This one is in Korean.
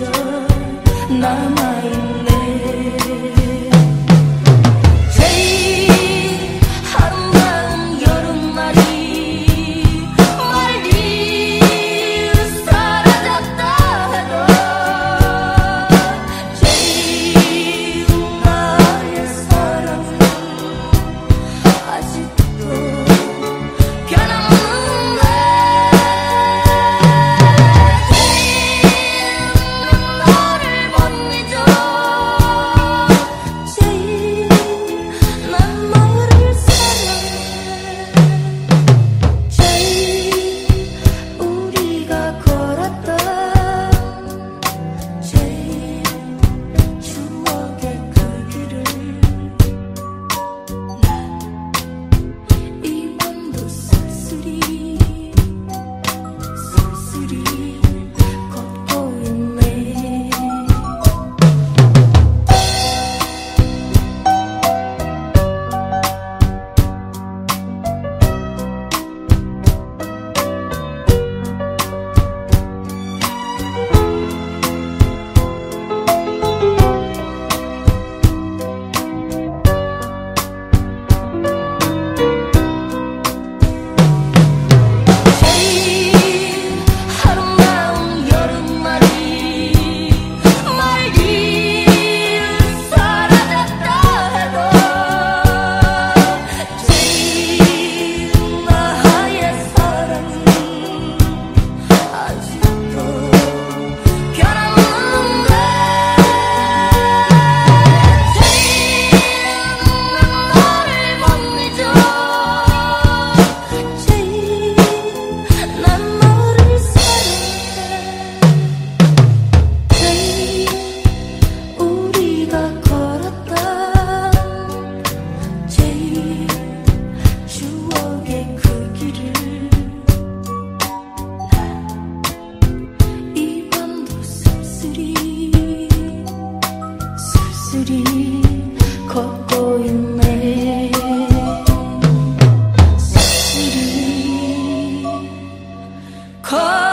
chờ nắng mai lên. 입술이 걷고 있네. 입술이 걷